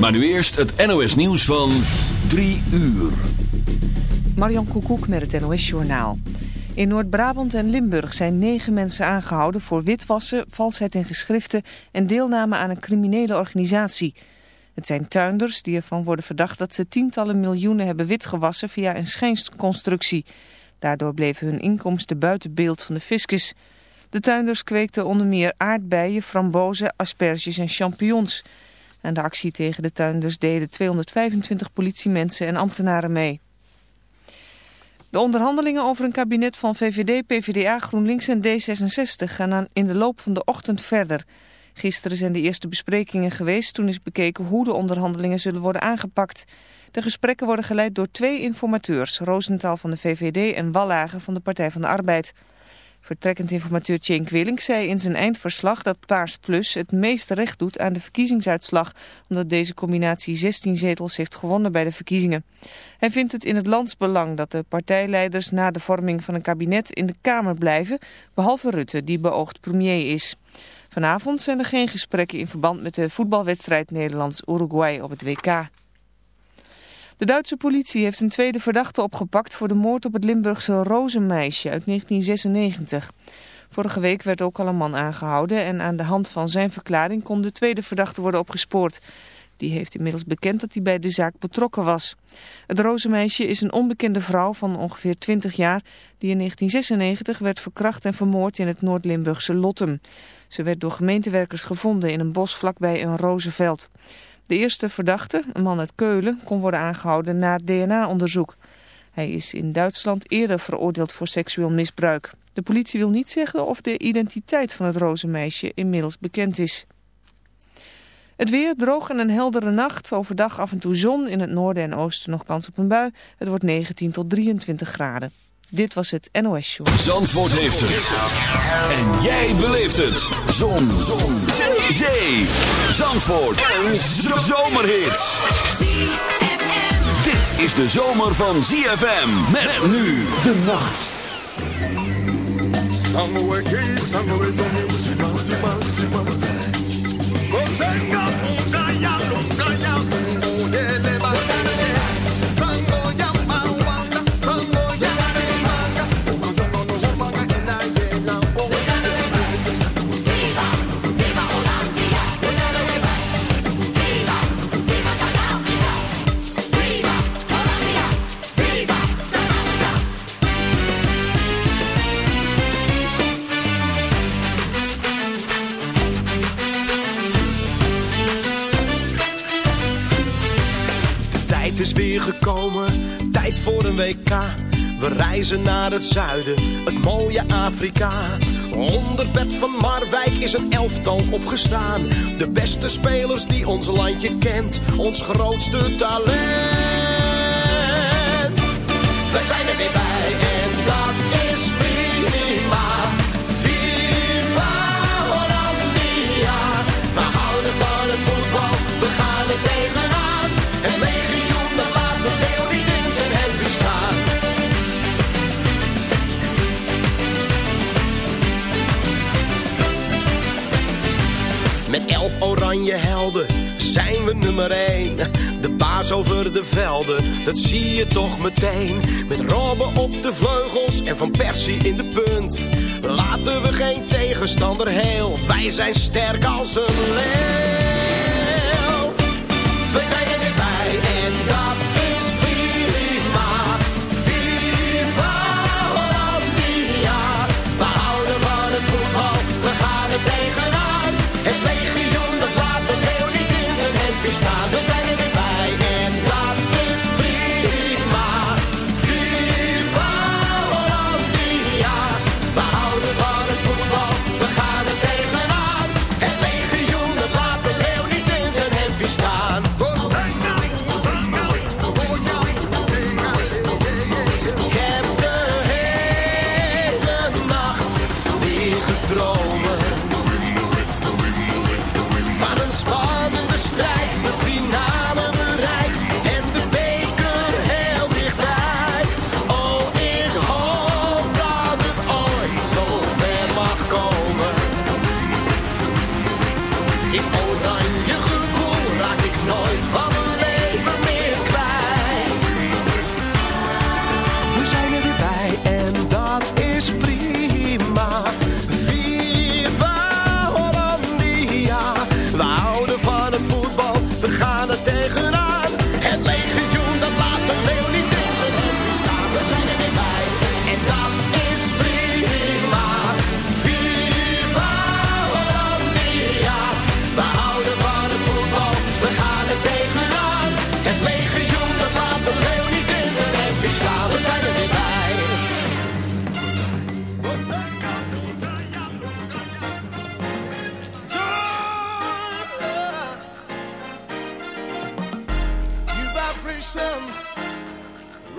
Maar nu eerst het NOS nieuws van 3 uur. Marjan Koekoek met het NOS Journaal. In Noord-Brabant en Limburg zijn negen mensen aangehouden voor witwassen, valsheid in geschriften en deelname aan een criminele organisatie. Het zijn tuinders die ervan worden verdacht dat ze tientallen miljoenen hebben witgewassen via een schijnconstructie. Daardoor bleven hun inkomsten buiten beeld van de fiscus. De tuinders kweekten onder meer aardbeien, frambozen, asperges en champignons. Aan de actie tegen de tuinders deden 225 politiemensen en ambtenaren mee. De onderhandelingen over een kabinet van VVD, PVDA, GroenLinks en D66 gaan in de loop van de ochtend verder. Gisteren zijn de eerste besprekingen geweest. Toen is bekeken hoe de onderhandelingen zullen worden aangepakt. De gesprekken worden geleid door twee informateurs. Roosentaal van de VVD en Wallagen van de Partij van de Arbeid. Vertrekkend informateur Cenk Willink zei in zijn eindverslag dat Paars Plus het meeste recht doet aan de verkiezingsuitslag, omdat deze combinatie 16 zetels heeft gewonnen bij de verkiezingen. Hij vindt het in het landsbelang dat de partijleiders na de vorming van een kabinet in de Kamer blijven, behalve Rutte, die beoogd premier is. Vanavond zijn er geen gesprekken in verband met de voetbalwedstrijd Nederlands-Uruguay op het WK. De Duitse politie heeft een tweede verdachte opgepakt voor de moord op het Limburgse Rozenmeisje uit 1996. Vorige week werd ook al een man aangehouden en aan de hand van zijn verklaring kon de tweede verdachte worden opgespoord. Die heeft inmiddels bekend dat hij bij de zaak betrokken was. Het Rozenmeisje is een onbekende vrouw van ongeveer 20 jaar die in 1996 werd verkracht en vermoord in het Noord-Limburgse Lottem. Ze werd door gemeentewerkers gevonden in een bos vlakbij een rozenveld. De eerste verdachte, een man uit Keulen, kon worden aangehouden na DNA-onderzoek. Hij is in Duitsland eerder veroordeeld voor seksueel misbruik. De politie wil niet zeggen of de identiteit van het rozenmeisje inmiddels bekend is. Het weer droog en een heldere nacht. Overdag af en toe zon. In het noorden en oosten nog kans op een bui. Het wordt 19 tot 23 graden. Dit was het NOS Show. Zandvoort heeft het. En jij beleeft het. Zon. zon. Zee. Zandvoort. Een zomerhit. Dit is de zomer van ZFM. Met nu de nacht. Tijd voor een WK. We reizen naar het zuiden, het mooie Afrika. Onder bed van Marwijk is een elftal opgestaan. De beste spelers die ons landje kent, ons grootste talent. We zijn er weer bij en dat is prima. Viva Hollandia. We houden van het voetbal, we gaan er tegenaan. Met elf oranje helden zijn we nummer één. De baas over de velden, dat zie je toch meteen. Met Robben op de vleugels en Van Persie in de punt. Laten we geen tegenstander heel, wij zijn sterk als een leeuw. Zijn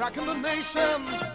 rocking the nation.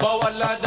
بولد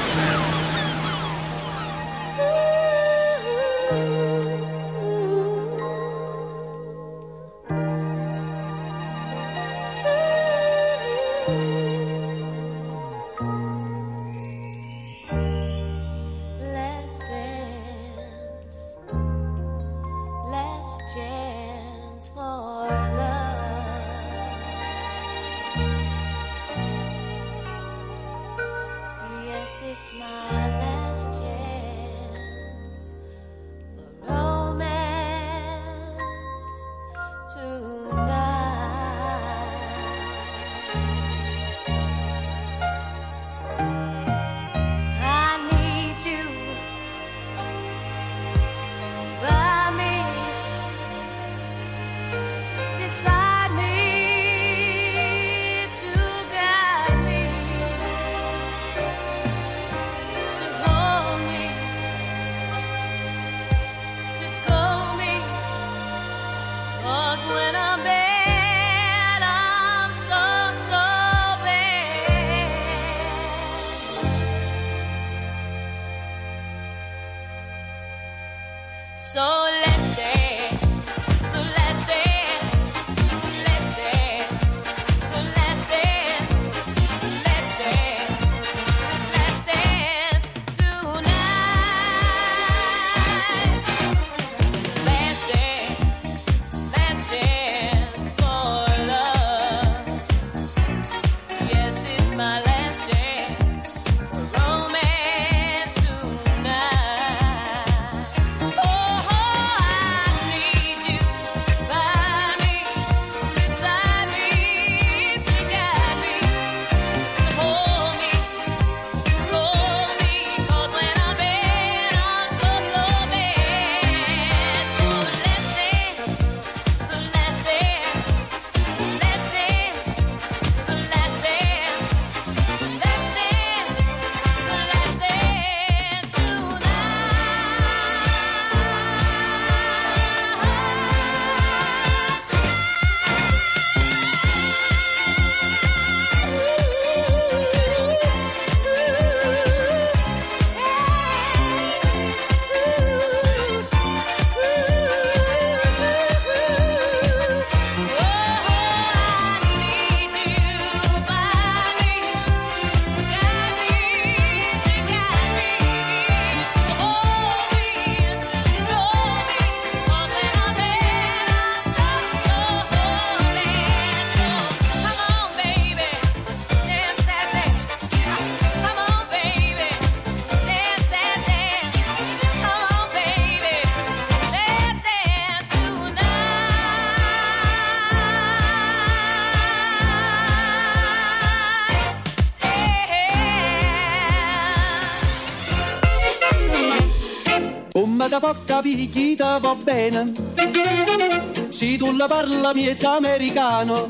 italiana. Tu la parla miezza americano,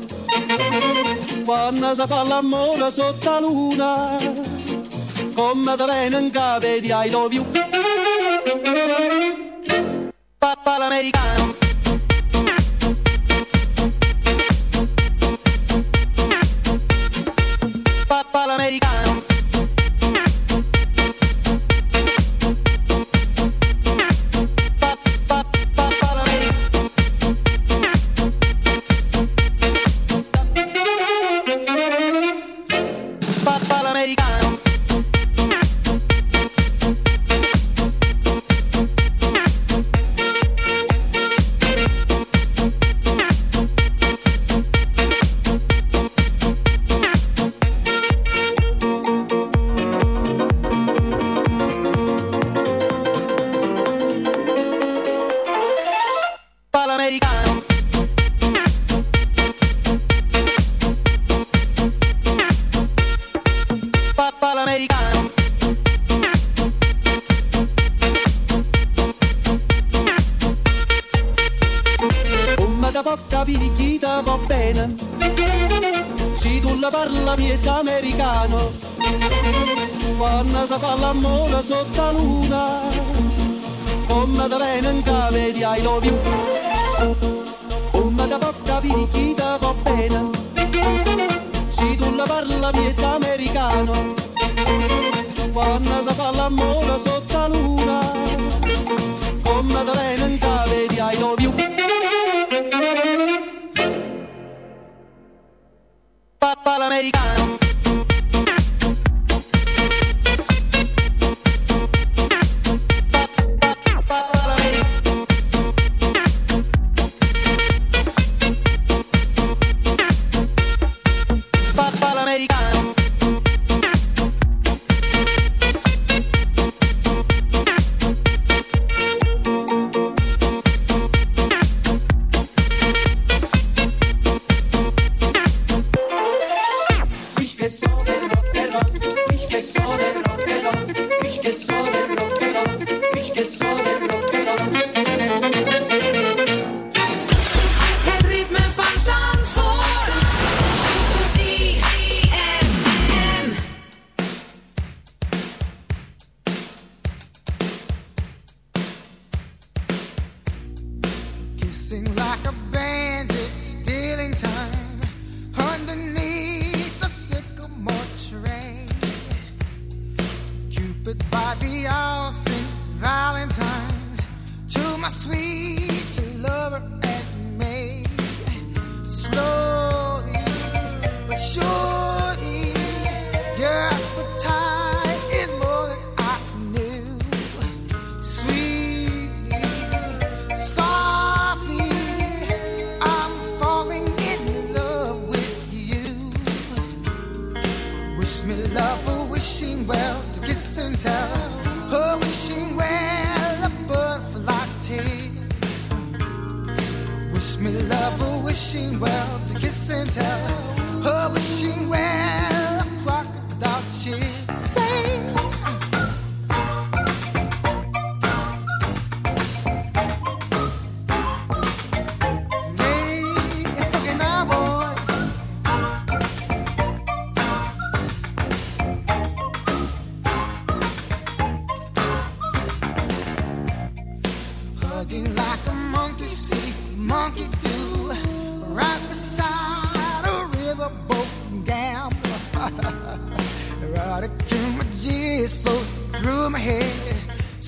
quando si fa l'amore sotto la luna, come te viene in capo di I love you. Papà l'americano.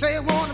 say I wanna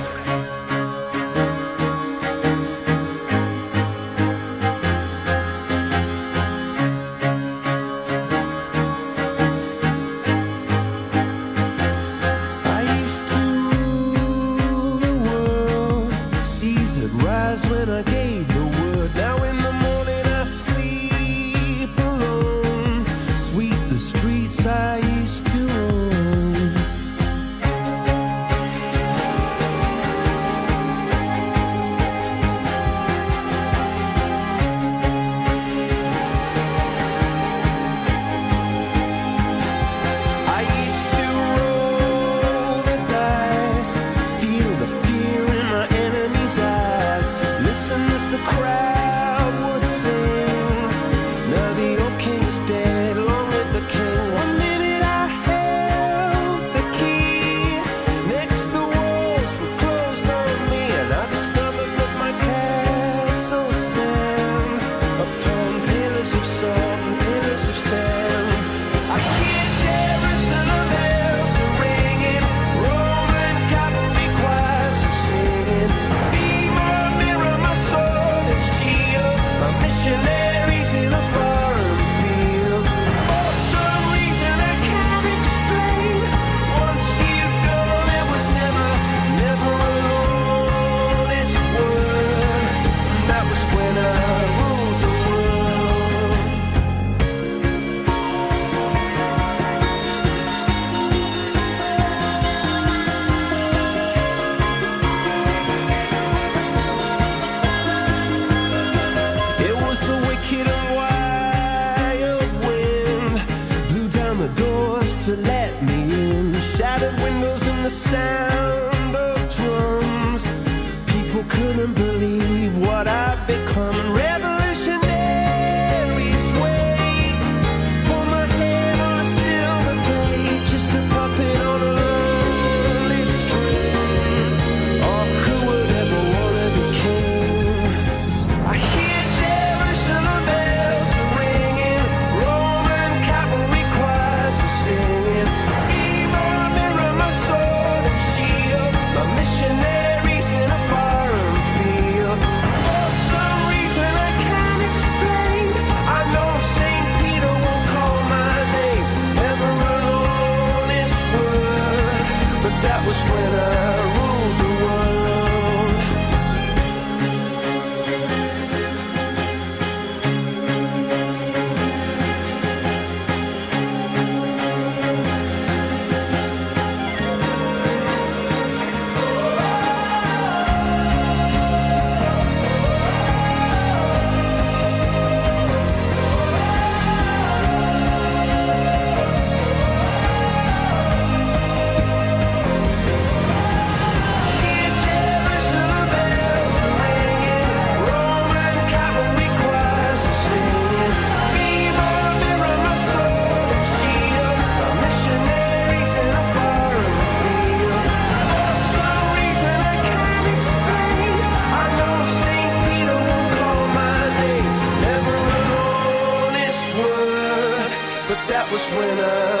this.